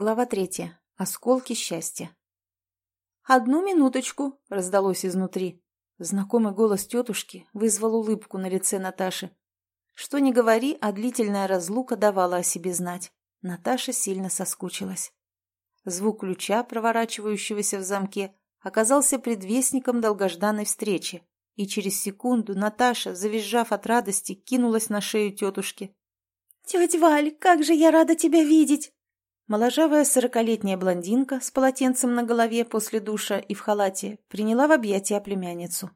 Глава третья. Осколки счастья. «Одну минуточку!» — раздалось изнутри. Знакомый голос тетушки вызвал улыбку на лице Наташи. Что ни говори, а длительная разлука давала о себе знать. Наташа сильно соскучилась. Звук ключа, проворачивающегося в замке, оказался предвестником долгожданной встречи, и через секунду Наташа, завизжав от радости, кинулась на шею тетушки. «Тетя Валь, как же я рада тебя видеть!» Моложавая сорокалетняя блондинка с полотенцем на голове после душа и в халате приняла в объятия племянницу.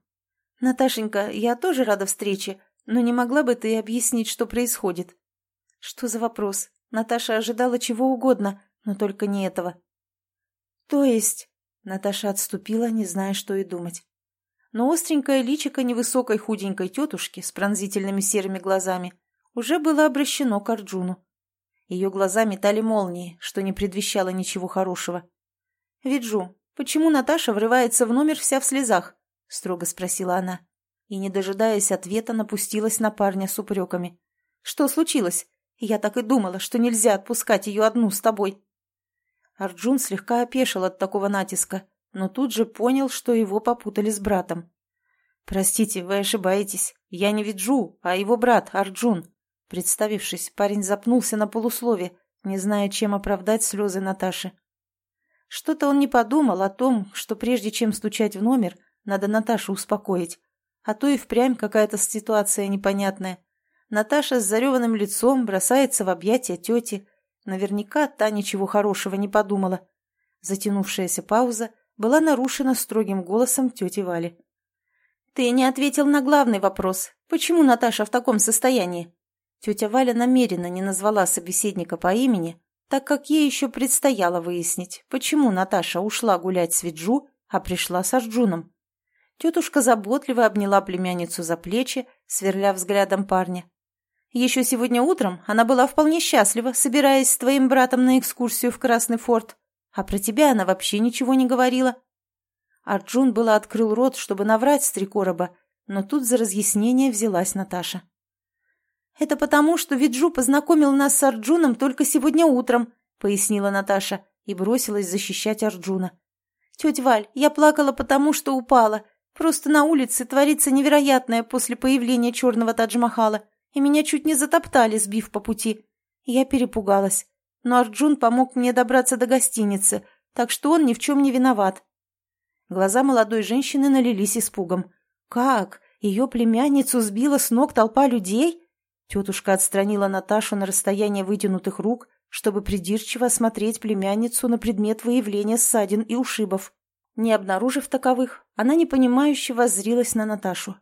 «Наташенька, я тоже рада встрече, но не могла бы ты объяснить, что происходит?» «Что за вопрос? Наташа ожидала чего угодно, но только не этого». «То есть...» — Наташа отступила, не зная, что и думать. Но остренькое личико невысокой худенькой тетушки с пронзительными серыми глазами уже было обращено к Арджуну. Ее глаза метали молнии, что не предвещало ничего хорошего. «Виджу, почему Наташа врывается в номер вся в слезах?» — строго спросила она. И, не дожидаясь ответа, напустилась на парня с упреками. «Что случилось? Я так и думала, что нельзя отпускать ее одну с тобой». Арджун слегка опешил от такого натиска, но тут же понял, что его попутали с братом. «Простите, вы ошибаетесь. Я не Виджу, а его брат Арджун», Представившись, парень запнулся на полуслове, не зная, чем оправдать слезы Наташи. Что-то он не подумал о том, что прежде чем стучать в номер, надо Наташу успокоить. А то и впрямь какая-то ситуация непонятная. Наташа с зареванным лицом бросается в объятия тети. Наверняка та ничего хорошего не подумала. Затянувшаяся пауза была нарушена строгим голосом тети Вали. «Ты не ответил на главный вопрос. Почему Наташа в таком состоянии?» Тетя Валя намеренно не назвала собеседника по имени, так как ей еще предстояло выяснить, почему Наташа ушла гулять с Виджу, а пришла с Арджуном. Тетушка заботливо обняла племянницу за плечи, сверля взглядом парня. Еще сегодня утром она была вполне счастлива, собираясь с твоим братом на экскурсию в Красный форт, а про тебя она вообще ничего не говорила. Арджун было открыл рот, чтобы наврать с три короба, но тут за разъяснение взялась Наташа. «Это потому, что Виджу познакомил нас с Арджуном только сегодня утром», — пояснила Наташа и бросилась защищать Арджуна. «Тетя Валь, я плакала потому, что упала. Просто на улице творится невероятное после появления черного Тадж-Махала, и меня чуть не затоптали, сбив по пути. Я перепугалась. Но Арджун помог мне добраться до гостиницы, так что он ни в чем не виноват». Глаза молодой женщины налились испугом. «Как? Ее племянницу сбила с ног толпа людей?» Тетушка отстранила Наташу на расстояние вытянутых рук, чтобы придирчиво осмотреть племянницу на предмет выявления ссадин и ушибов. Не обнаружив таковых, она непонимающе воззрилась на Наташу.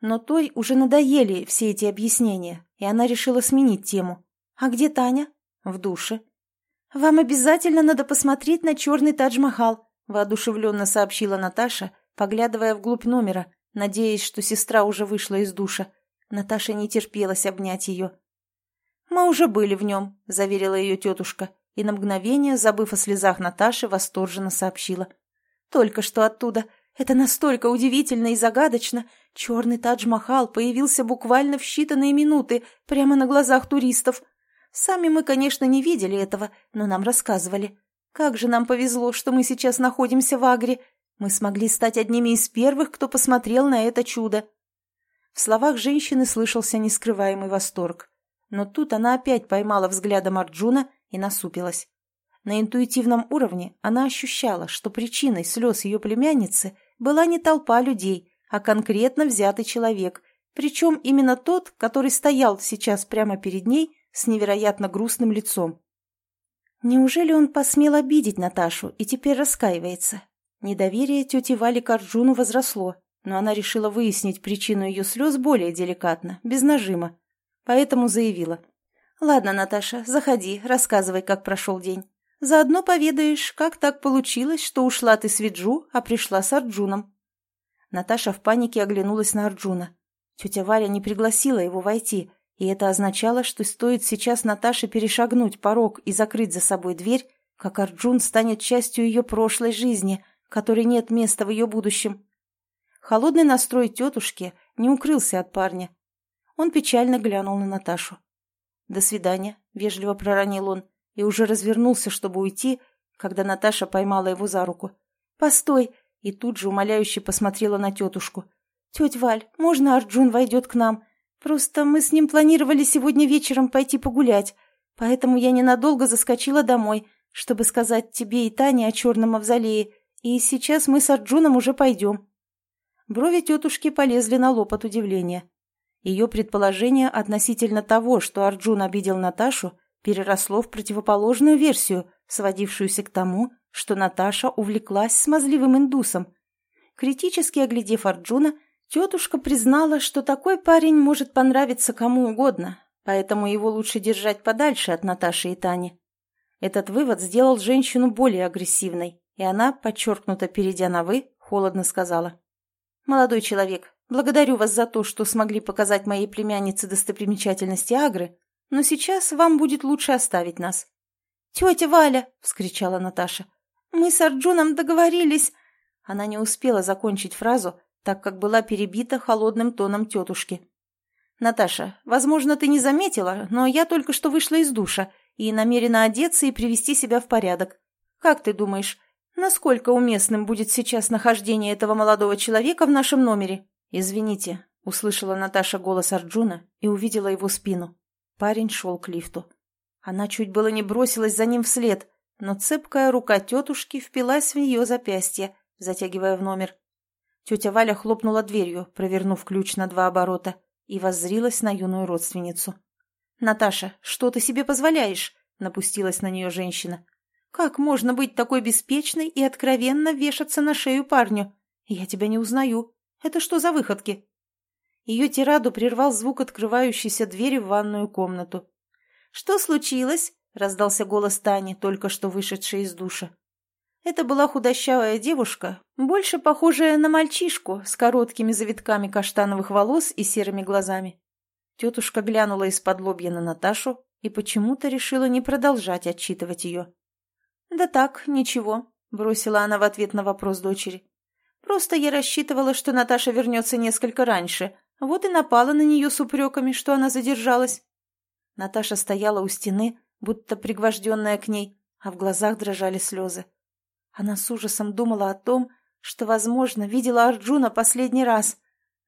Но той уже надоели все эти объяснения, и она решила сменить тему. «А где Таня?» «В душе». «Вам обязательно надо посмотреть на черный Тадж-Махал», воодушевленно сообщила Наташа, поглядывая вглубь номера, надеясь, что сестра уже вышла из душа. Наташе не терпелось обнять ее. «Мы уже были в нем», — заверила ее тетушка, и на мгновение, забыв о слезах Наташи, восторженно сообщила. «Только что оттуда. Это настолько удивительно и загадочно. Черный Тадж-Махал появился буквально в считанные минуты, прямо на глазах туристов. Сами мы, конечно, не видели этого, но нам рассказывали. Как же нам повезло, что мы сейчас находимся в Агре. Мы смогли стать одними из первых, кто посмотрел на это чудо». В словах женщины слышался нескрываемый восторг. Но тут она опять поймала взглядом Арджуна и насупилась. На интуитивном уровне она ощущала, что причиной слез ее племянницы была не толпа людей, а конкретно взятый человек, причем именно тот, который стоял сейчас прямо перед ней с невероятно грустным лицом. Неужели он посмел обидеть Наташу и теперь раскаивается? Недоверие тети Вали к Арджуну возросло, но она решила выяснить причину ее слез более деликатно, без нажима. Поэтому заявила. «Ладно, Наташа, заходи, рассказывай, как прошел день. Заодно поведаешь, как так получилось, что ушла ты с Виджу, а пришла с Арджуном». Наташа в панике оглянулась на Арджуна. Тетя Варя не пригласила его войти, и это означало, что стоит сейчас Наташе перешагнуть порог и закрыть за собой дверь, как Арджун станет частью ее прошлой жизни, которой нет места в ее будущем. Холодный настрой тетушки не укрылся от парня. Он печально глянул на Наташу. «До свидания», — вежливо проронил он, и уже развернулся, чтобы уйти, когда Наташа поймала его за руку. «Постой!» и тут же умоляюще посмотрела на тетушку. «Тетя Валь, можно Арджун войдет к нам? Просто мы с ним планировали сегодня вечером пойти погулять, поэтому я ненадолго заскочила домой, чтобы сказать тебе и Тане о черном мавзолее, и сейчас мы с Арджуном уже пойдем». Брови тетушки полезли на лоб от удивления. Ее предположение относительно того, что Арджун обидел Наташу, переросло в противоположную версию, сводившуюся к тому, что Наташа увлеклась смазливым индусом. Критически оглядев Арджуна, тетушка признала, что такой парень может понравиться кому угодно, поэтому его лучше держать подальше от Наташи и Тани. Этот вывод сделал женщину более агрессивной, и она, подчеркнуто перейдя на «вы», холодно сказала. «Молодой человек, благодарю вас за то, что смогли показать моей племяннице достопримечательности Агры, но сейчас вам будет лучше оставить нас». «Тетя Валя!» — вскричала Наташа. «Мы с Арджуном договорились...» Она не успела закончить фразу, так как была перебита холодным тоном тетушки. «Наташа, возможно, ты не заметила, но я только что вышла из душа и намерена одеться и привести себя в порядок. Как ты думаешь, насколько уместным будет сейчас нахождение этого молодого человека в нашем номере?» «Извините», — услышала Наташа голос Арджуна и увидела его спину. Парень шел к лифту. Она чуть было не бросилась за ним вслед, но цепкая рука тетушки впилась в ее запястье, затягивая в номер. Тетя Валя хлопнула дверью, провернув ключ на два оборота, и воззрилась на юную родственницу. «Наташа, что ты себе позволяешь?» — напустилась на нее женщина. «Как можно быть такой беспечной и откровенно вешаться на шею парню? Я тебя не узнаю. Это что за выходки?» Ее тираду прервал звук открывающейся двери в ванную комнату. «Что случилось?» раздался голос Тани, только что вышедшей из душа. Это была худощавая девушка, больше похожая на мальчишку, с короткими завитками каштановых волос и серыми глазами. Тетушка глянула из-под лобья на Наташу и почему-то решила не продолжать отчитывать ее. «Да так, ничего», — бросила она в ответ на вопрос дочери. «Просто я рассчитывала, что Наташа вернется несколько раньше, вот и напала на нее с упреками, что она задержалась». Наташа стояла у стены, будто пригвожденная к ней, а в глазах дрожали слезы. Она с ужасом думала о том, что, возможно, видела Арджуна последний раз.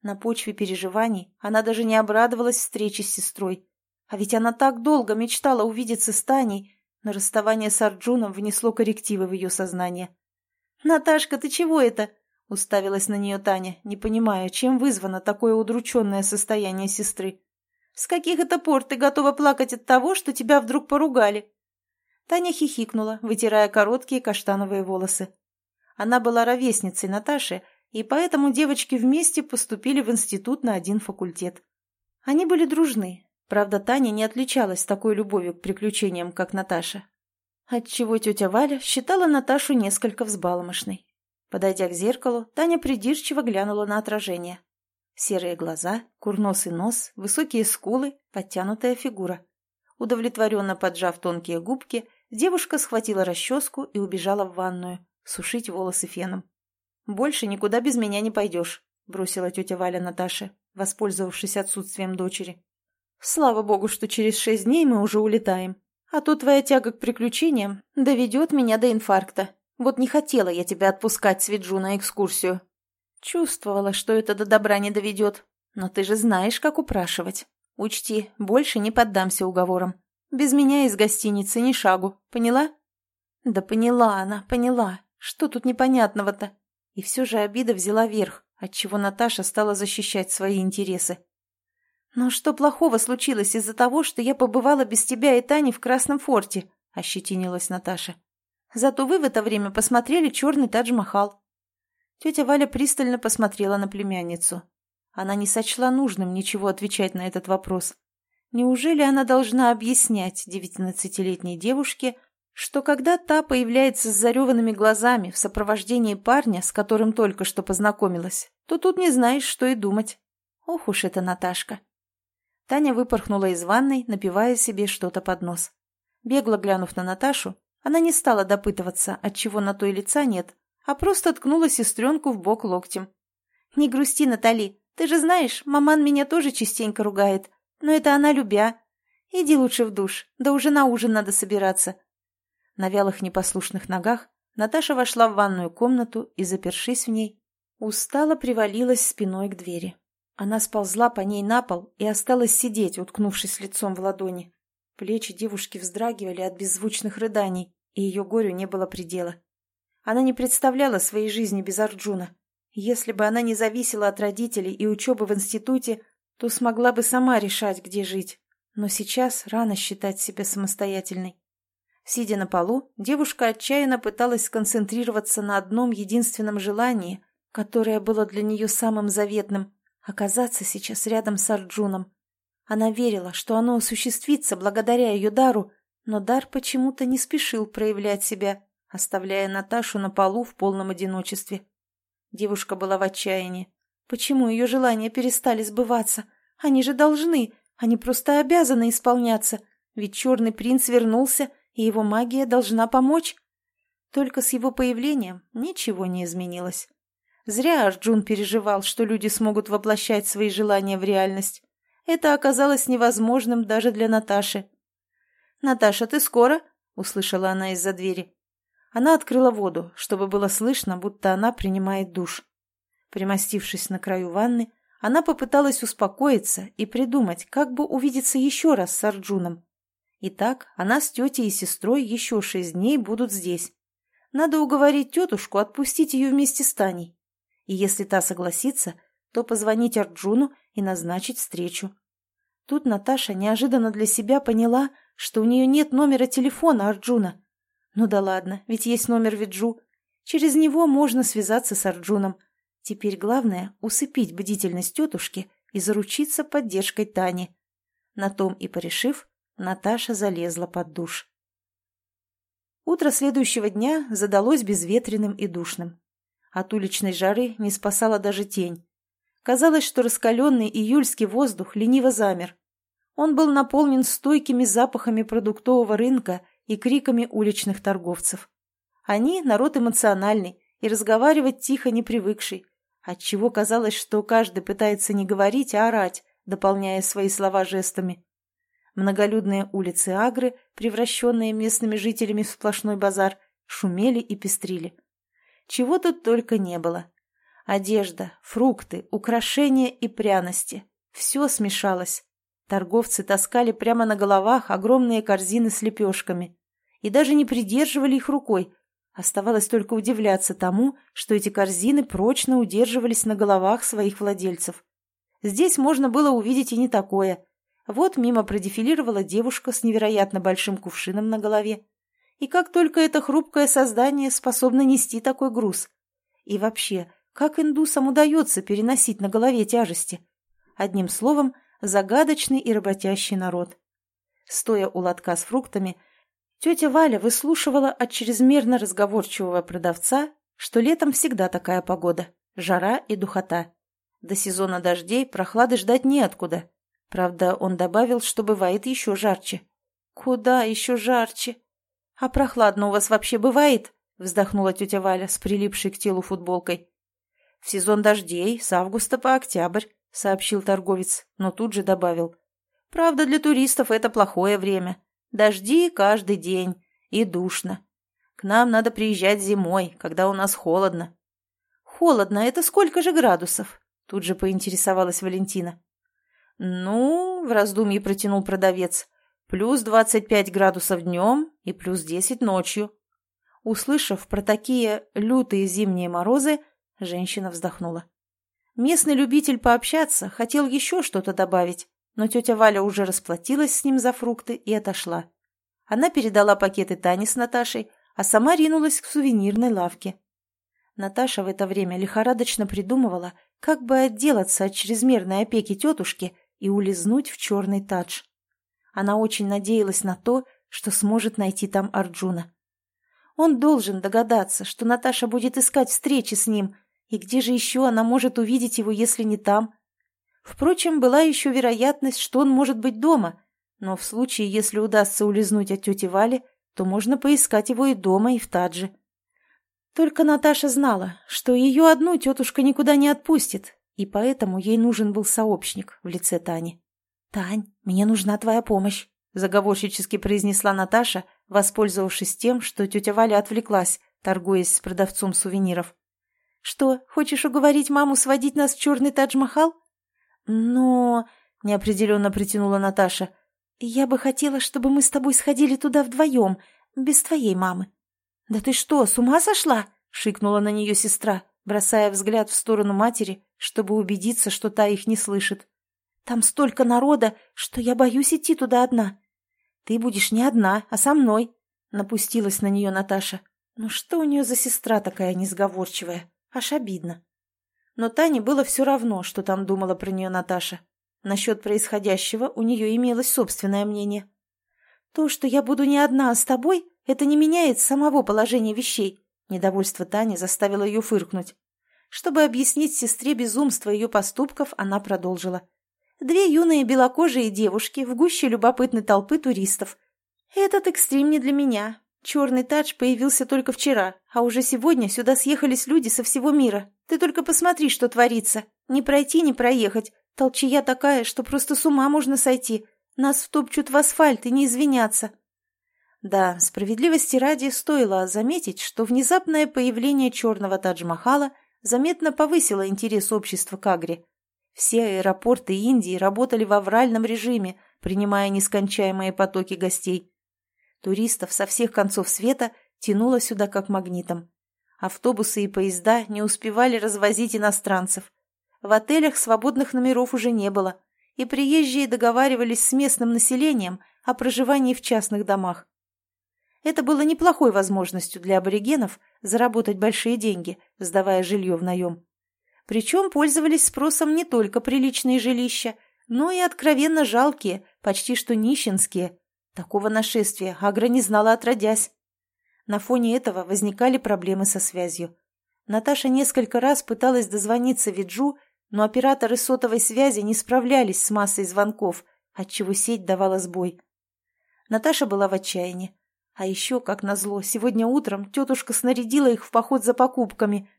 На почве переживаний она даже не обрадовалась встрече с сестрой. А ведь она так долго мечтала увидеться с Таней, но расставание с Арджуном внесло коррективы в ее сознание. «Наташка, ты чего это?» — уставилась на нее Таня, не понимая, чем вызвано такое удрученное состояние сестры. С каких это пор ты готова плакать от того, что тебя вдруг поругали?» Таня хихикнула, вытирая короткие каштановые волосы. Она была ровесницей Наташи, и поэтому девочки вместе поступили в институт на один факультет. Они были дружны, правда, Таня не отличалась такой любовью к приключениям, как Наташа. Отчего тетя Валя считала Наташу несколько взбалмошной. Подойдя к зеркалу, Таня придирчиво глянула на отражение. Серые глаза, курносый нос, высокие скулы, подтянутая фигура. Удовлетворенно поджав тонкие губки, девушка схватила расческу и убежала в ванную, сушить волосы феном. «Больше никуда без меня не пойдешь», — бросила тетя Валя Наташе, воспользовавшись отсутствием дочери. «Слава богу, что через шесть дней мы уже улетаем. А то твоя тяга к приключениям доведет меня до инфаркта. Вот не хотела я тебя отпускать с Виджу на экскурсию, Чувствовала, что это до добра не доведет. Но ты же знаешь, как упрашивать. Учти, больше не поддамся уговорам. Без меня из гостиницы ни шагу. Поняла? Да поняла она, поняла. Что тут непонятного-то? И все же обида взяла верх, отчего Наташа стала защищать свои интересы. «Но что плохого случилось из-за того, что я побывала без тебя и Тани в Красном форте?» – ощетинилась Наташа. «Зато вы в это время посмотрели черный Тадж-Махал. Тетя Валя пристально посмотрела на племянницу. Она не сочла нужным ничего отвечать на этот вопрос. Неужели она должна объяснять девятнадцатилетней девушке, что когда та появляется с зареванными глазами в сопровождении парня, с которым только что познакомилась, то тут не знаешь, что и думать. Ох уж эта Наташка. Таня выпорхнула из ванной, напивая себе что-то под нос. Бегло глянув на Наташу, она не стала допытываться, отчего на той лица нет, а просто ткнула сестренку в бок локтем. «Не грусти, Натали, ты же знаешь, маман меня тоже частенько ругает, но это она любя. Иди лучше в душ, да уже на ужин надо собираться». На вялых непослушных ногах Наташа вошла в ванную комнату и, запершись в ней, устало привалилась спиной к двери. Она сползла по ней на пол и осталась сидеть, уткнувшись лицом в ладони. Плечи девушки вздрагивали от беззвучных рыданий, и ее горю не было предела. Она не представляла своей жизни без Арджуна. Если бы она не зависела от родителей и учебы в институте, то смогла бы сама решать, где жить. Но сейчас рано считать себя самостоятельной. Сидя на полу, девушка отчаянно пыталась сконцентрироваться на одном единственном желании, которое было для нее самым заветным – оказаться сейчас рядом с Арджуном. Она верила, что оно осуществится благодаря ее дару, но дар почему-то не спешил проявлять себя, оставляя Наташу на полу в полном одиночестве. Девушка была в отчаянии. Почему ее желания перестали сбываться? Они же должны, они просто обязаны исполняться, ведь черный принц вернулся, и его магия должна помочь. Только с его появлением ничего не изменилось. Зря Арджун переживал, что люди смогут воплощать свои желания в реальность. Это оказалось невозможным даже для Наташи. «Наташа, ты скоро?» — услышала она из-за двери. Она открыла воду, чтобы было слышно, будто она принимает душ. Примостившись на краю ванны, она попыталась успокоиться и придумать, как бы увидеться еще раз с Арджуном. Итак, она с тетей и сестрой еще шесть дней будут здесь. Надо уговорить тетушку отпустить ее вместе с Таней. И если та согласится, то позвонить Арджуну и назначить встречу. Тут Наташа неожиданно для себя поняла, что у нее нет номера телефона Арджуна. Ну да ладно, ведь есть номер Виджу. Через него можно связаться с Арджуном. Теперь главное — усыпить бдительность тетушки и заручиться поддержкой Тани. На том и порешив, Наташа залезла под душ. Утро следующего дня задалось безветренным и душным. От уличной жары не спасала даже тень. Казалось, что раскаленный июльский воздух лениво замер. Он был наполнен стойкими запахами продуктового рынка и криками уличных торговцев. Они – народ эмоциональный и разговаривать тихо не привыкший, отчего казалось, что каждый пытается не говорить, а орать, дополняя свои слова жестами. Многолюдные улицы Агры, превращенные местными жителями в сплошной базар, шумели и пестрили. Чего тут только не было. Одежда, фрукты, украшения и пряности. Все смешалось. Торговцы таскали прямо на головах огромные корзины с лепешками. И даже не придерживали их рукой. Оставалось только удивляться тому, что эти корзины прочно удерживались на головах своих владельцев. Здесь можно было увидеть и не такое. Вот мимо продефилировала девушка с невероятно большим кувшином на голове. И как только это хрупкое создание способно нести такой груз? И вообще, как индусам удается переносить на голове тяжести? Одним словом, загадочный и работящий народ. Стоя у лотка с фруктами, тетя Валя выслушивала от чрезмерно разговорчивого продавца, что летом всегда такая погода – жара и духота. До сезона дождей прохлады ждать неоткуда. Правда, он добавил, что бывает еще жарче. «Куда еще жарче?» «А прохладно у вас вообще бывает?» – вздохнула тетя Валя с прилипшей к телу футболкой. В сезон дождей с августа по октябрь, сообщил торговец, но тут же добавил. Правда, для туристов это плохое время. Дожди каждый день и душно. К нам надо приезжать зимой, когда у нас холодно. Холодно, это сколько же градусов? Тут же поинтересовалась Валентина. Ну, в раздумье протянул продавец. Плюс двадцать пять градусов днем и плюс десять ночью. Услышав про такие лютые зимние морозы, Женщина вздохнула. Местный любитель пообщаться хотел еще что-то добавить, но тетя Валя уже расплатилась с ним за фрукты и отошла. Она передала пакеты Тане с Наташей, а сама ринулась к сувенирной лавке. Наташа в это время лихорадочно придумывала, как бы отделаться от чрезмерной опеки тетушки и улизнуть в черный тадж. Она очень надеялась на то, что сможет найти там Арджуна. Он должен догадаться, что Наташа будет искать встречи с ним, и где же еще она может увидеть его, если не там? Впрочем, была еще вероятность, что он может быть дома, но в случае, если удастся улизнуть от тети Вали, то можно поискать его и дома, и в Тадже. Только Наташа знала, что ее одну тетушка никуда не отпустит, и поэтому ей нужен был сообщник в лице Тани. «Тань, мне нужна твоя помощь», — заговорщически произнесла Наташа, воспользовавшись тем, что тетя Валя отвлеклась, торгуясь с продавцом сувениров. «Что, хочешь уговорить маму сводить нас в черный Тадж-Махал?» «Но...» — неопределенно притянула Наташа. «Я бы хотела, чтобы мы с тобой сходили туда вдвоем, без твоей мамы». «Да ты что, с ума сошла?» — шикнула на нее сестра, бросая взгляд в сторону матери, чтобы убедиться, что та их не слышит. «Там столько народа, что я боюсь идти туда одна». «Ты будешь не одна, а со мной», — напустилась на нее Наташа. «Ну что у нее за сестра такая несговорчивая? Аж обидно». Но Тане было все равно, что там думала про нее Наташа. Насчет происходящего у нее имелось собственное мнение. «То, что я буду не одна, с тобой, это не меняет самого положения вещей», Недовольство Тани заставило ее фыркнуть. Чтобы объяснить сестре безумство ее поступков, она продолжила. Две юные белокожие девушки в гуще любопытной толпы туристов. Этот экстрим не для меня. Черный тадж появился только вчера, а уже сегодня сюда съехались люди со всего мира. Ты только посмотри, что творится. Не пройти, не проехать. Толчая такая, что просто с ума можно сойти. Нас втопчут в асфальт и не извиняться. Да, справедливости ради стоило заметить, что внезапное появление черного Тадж-Махала заметно повысило интерес общества к Агре. Все аэропорты Индии работали в авральном режиме, принимая нескончаемые потоки гостей. Туристов со всех концов света тянуло сюда как магнитом. Автобусы и поезда не успевали развозить иностранцев. В отелях свободных номеров уже не было, и приезжие договаривались с местным населением о проживании в частных домах. Это было неплохой возможностью для аборигенов заработать большие деньги, сдавая жилье в наем. Причем пользовались спросом не только приличные жилища, но и откровенно жалкие, почти что нищенские. Такого нашествия Агра не знала отродясь. На фоне этого возникали проблемы со связью. Наташа несколько раз пыталась дозвониться Виджу, но операторы сотовой связи не справлялись с массой звонков, отчего сеть давала сбой. Наташа была в отчаянии. А еще, как назло, сегодня утром тетушка снарядила их в поход за покупками,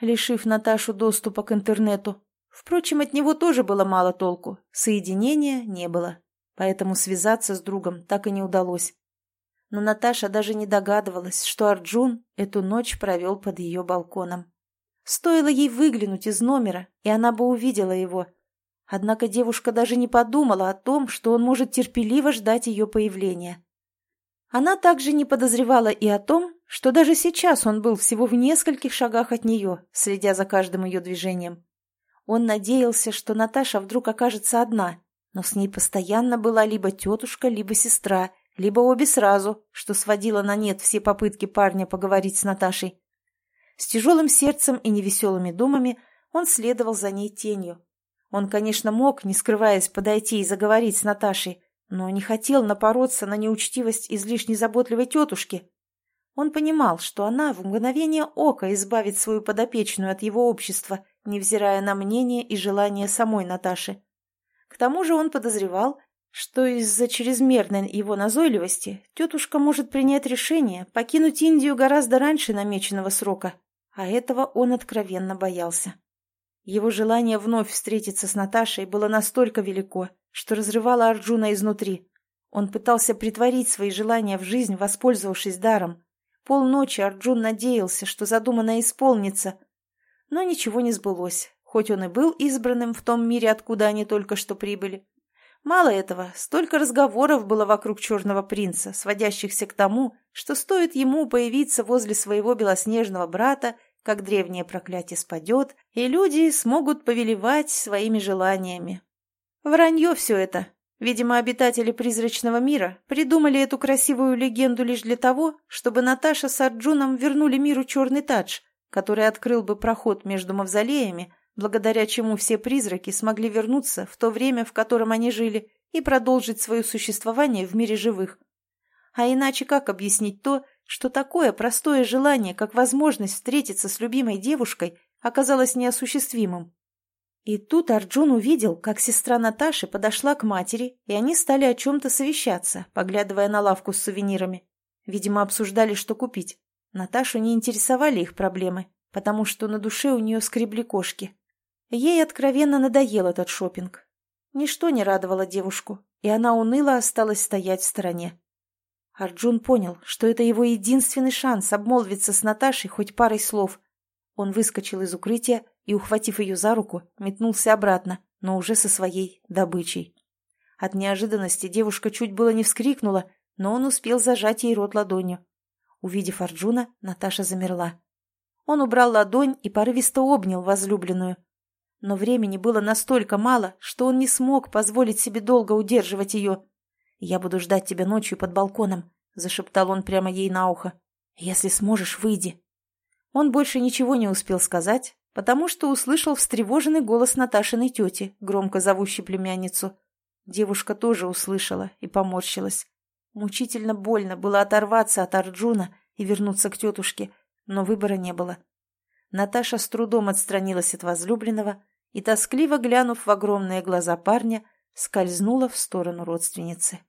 лишив Наташу доступа к интернету. Впрочем, от него тоже было мало толку, соединения не было, поэтому связаться с другом так и не удалось. Но Наташа даже не догадывалась, что Арджун эту ночь провел под ее балконом. Стоило ей выглянуть из номера, и она бы увидела его. Однако девушка даже не подумала о том, что он может терпеливо ждать ее появления. Она также не подозревала и о том, что даже сейчас он был всего в нескольких шагах от нее, следя за каждым ее движением. Он надеялся, что Наташа вдруг окажется одна, но с ней постоянно была либо тетушка, либо сестра, либо обе сразу, что сводило на нет все попытки парня поговорить с Наташей. С тяжелым сердцем и невеселыми думами он следовал за ней тенью. Он, конечно, мог, не скрываясь, подойти и заговорить с Наташей, но не хотел напороться на неучтивость излишне заботливой тетушки. Он понимал, что она в мгновение ока избавит свою подопечную от его общества, невзирая на мнение и желание самой Наташи. К тому же он подозревал, что из-за чрезмерной его назойливости тетушка может принять решение покинуть Индию гораздо раньше намеченного срока, а этого он откровенно боялся. Его желание вновь встретиться с Наташей было настолько велико, что разрывало Арджуна изнутри. Он пытался притворить свои желания в жизнь, воспользовавшись даром. Полночи Арджун надеялся, что задуманное исполнится. Но ничего не сбылось, хоть он и был избранным в том мире, откуда они только что прибыли. Мало этого, столько разговоров было вокруг черного принца, сводящихся к тому, что стоит ему появиться возле своего белоснежного брата, как древнее проклятие спадет, и люди смогут повелевать своими желаниями, Вранье все это. Видимо, обитатели призрачного мира придумали эту красивую легенду лишь для того, чтобы Наташа с Арджуном вернули миру черный тадж, который открыл бы проход между мавзолеями, благодаря чему все призраки смогли вернуться в то время, в котором они жили, и продолжить свое существование в мире живых. А иначе как объяснить то, что такое простое желание, как возможность встретиться с любимой девушкой, оказалось неосуществимым? И тут Арджун увидел, как сестра Наташи подошла к матери, и они стали о чем-то совещаться, поглядывая на лавку с сувенирами. Видимо, обсуждали, что купить. Наташу не интересовали их проблемы, потому что на душе у нее скребли кошки. Ей откровенно надоел этот шопинг. Ничто не радовало девушку, и она уныло осталась стоять в стороне. Арджун понял, что это его единственный шанс обмолвиться с Наташей хоть парой слов. Он выскочил из укрытия и, ухватив ее за руку, метнулся обратно, но уже со своей добычей. От неожиданности девушка чуть было не вскрикнула, но он успел зажать ей рот ладонью. Увидев Арджуна, Наташа замерла. Он убрал ладонь и порывисто обнял возлюбленную. Но времени было настолько мало, что он не смог позволить себе долго удерживать ее. «Я буду ждать тебя ночью под балконом», — зашептал он прямо ей на ухо. «Если сможешь, выйди». Он больше ничего не успел сказать, потому что услышал встревоженный голос Наташиной тети, громко зовущей племянницу. Девушка тоже услышала и поморщилась. Мучительно больно было оторваться от Арджуна и вернуться к тетушке, но выбора не было. Наташа с трудом отстранилась от возлюбленного и, тоскливо глянув в огромные глаза парня, скользнула в сторону родственницы.